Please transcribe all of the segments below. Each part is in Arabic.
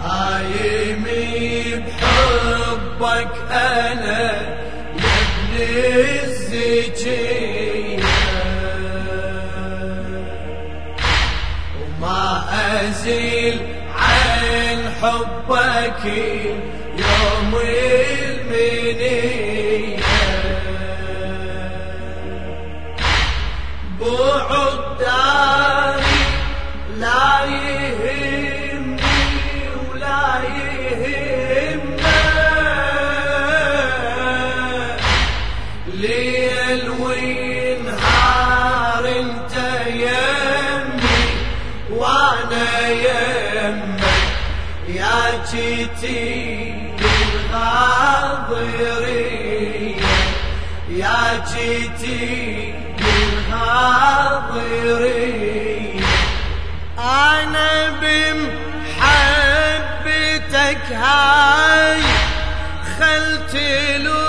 هايمي بحبك أنا يا ابن الزكية وما أزيل عن حبك يوم يا جيتي الغاضرية أنا بمحبتك هاي خلت له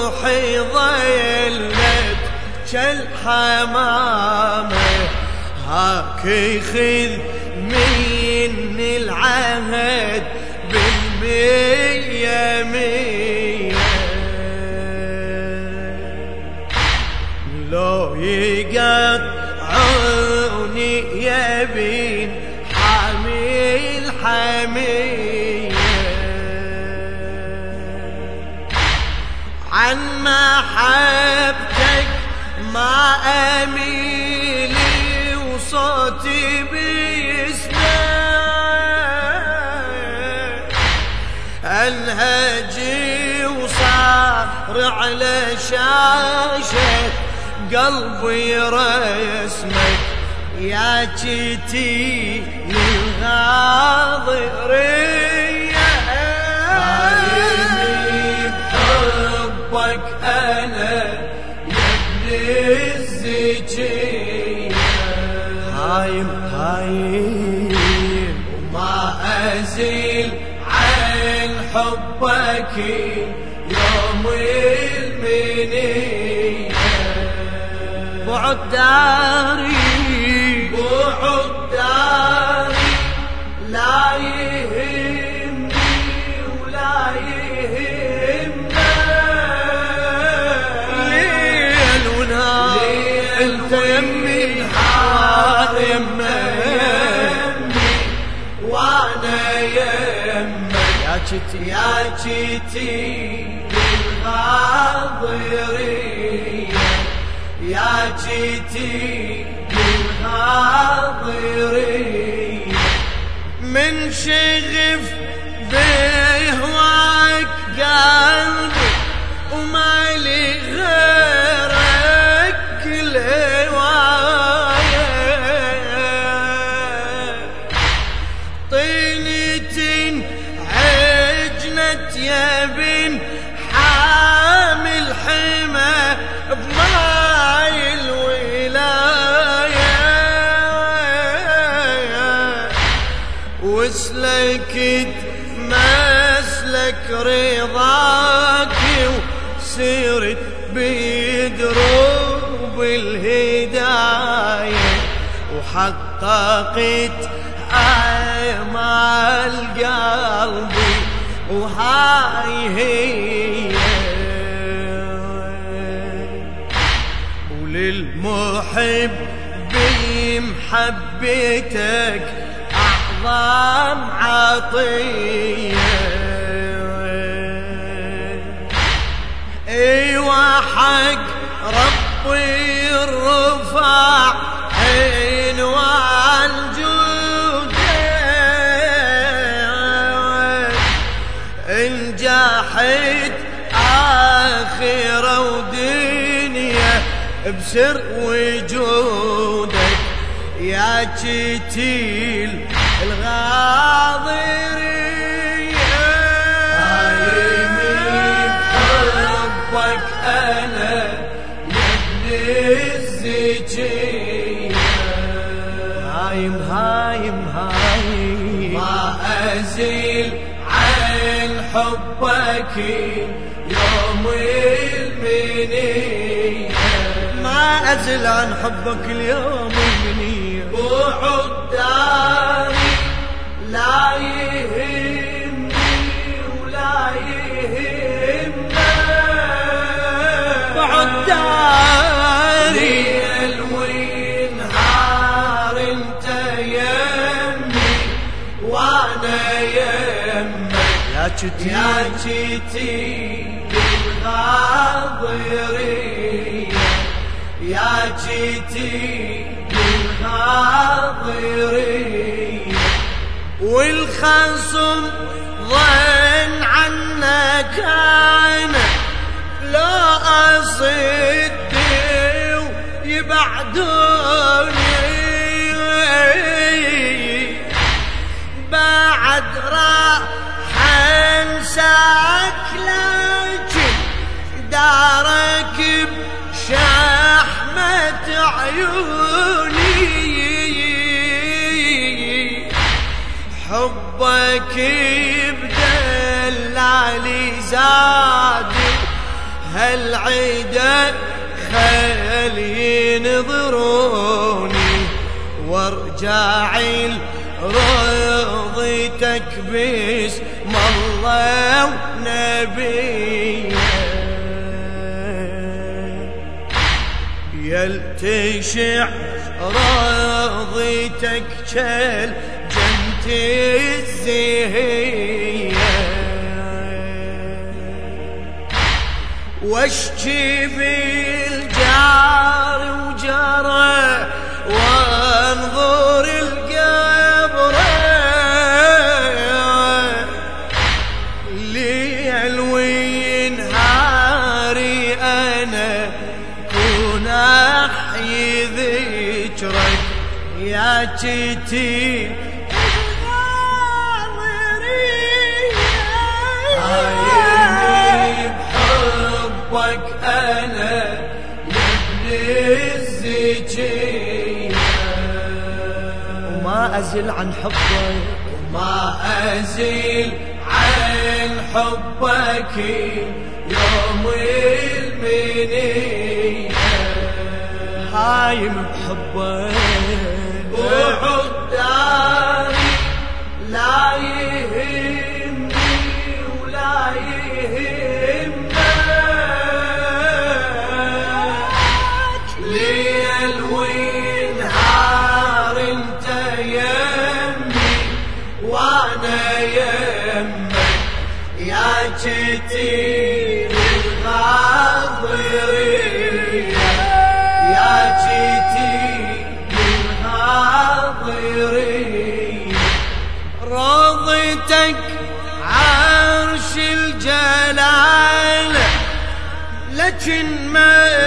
روحي ظلت كالحمامة هاك خذ مني العهد بالمية مية. لو يقطعوني يبين حميل حمية عن محبتك ما أميل وصوتي بيسمع انهجي وصار على شاشة قلبي رسمك. يا جيتي للغاضرية بحبك أنا يا ابن الزكية هايم هايم. وما أزيل عن حبك يوم المنية. بعد داري. بعد داري لا وأنا يمك يا جيتي يا للغاضرية يا جيتي للغاضرية من شغف بهواك قلبي وما وسلكت مسلك رضاك وسيرت بدروب الهداية وحققت آمال قلبي وهاي هي. وللمحب بمحبتك أعظم عطية. إيوه حق ربي الرفع عنوان جودك انجحت آخرة ودنيا بسر وجودك يا جتيل بجينا هايم هايم. هايم ما أزيل عن حبك يوم المنية. ما أزل عن حبك اليوم المنية. وعداني لا يهين. شتي يا جيتي للغاضرية يا جيتي للغاضرية والخصم دارك بشحمة عيوني. حبك بدلالي زاد هالعيدة خل ينظروني؟ وارجع رضيتك باسم الله ونبيه. يلتشع راضيتك كل جنت الزهية. بالجار عايني بحبك أنا يا ابن الزكية وما أزل عن حبك. ما أزيل عن حبك يوم المنية. هايم بحبك. بعد In my.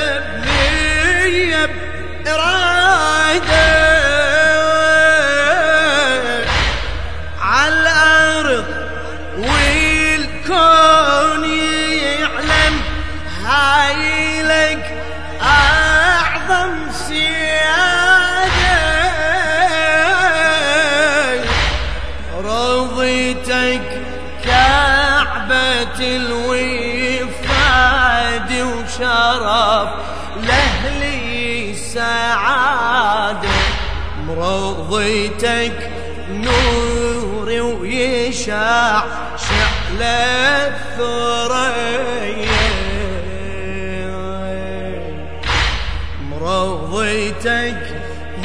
وشرف لأهلي سعادة. مرضيتك نوري ويشع شعل الثريا. مرضيتك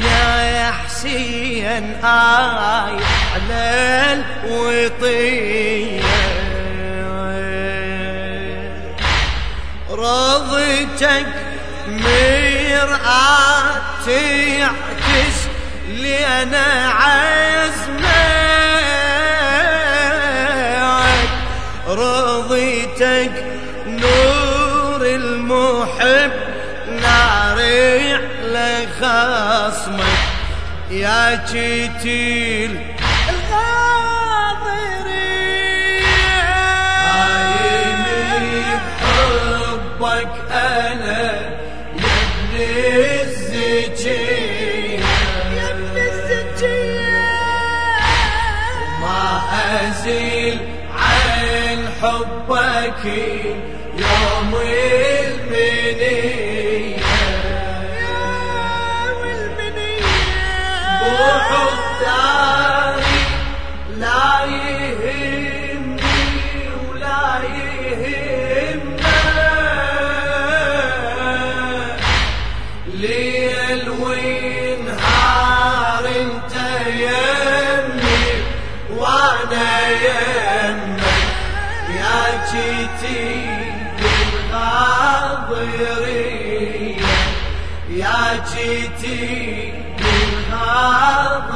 يا حسين آي على الوطية رضيتك مرآة لي أنا عزمك. رضيتك نور المحب ناري على خصمك يا جيتيل. عايني حبك يوم المنية. بوحب داري لا يهمني ولا ليل ونهار انت يمي وأنا يمك يا جيتي بالغاضرية يا جيتي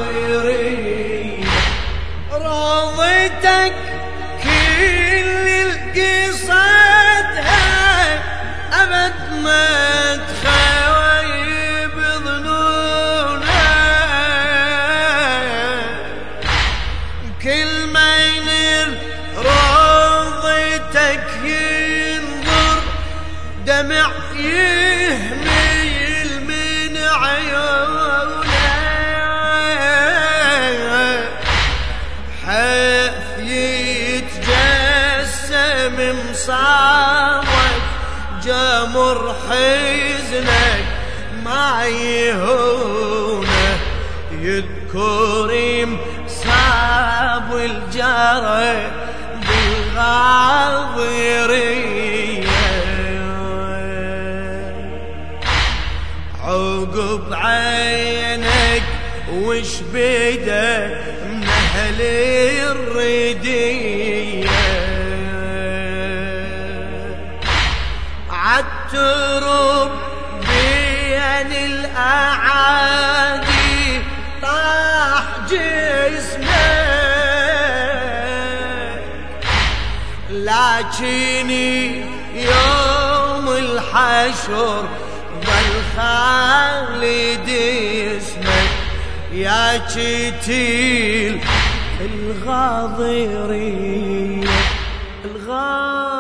بالغاضرية روضتك مصابك جمر حزنك ما يهونه يذكر مصاب الجرى بالغاضرية. عقب عينك وش بدأ من أهل الردية. عالترب بين الأعادي طاح جسمك. لكني يوم الحشر ظل خالد اسمك يا جتيل الغاضرية الغاضرية.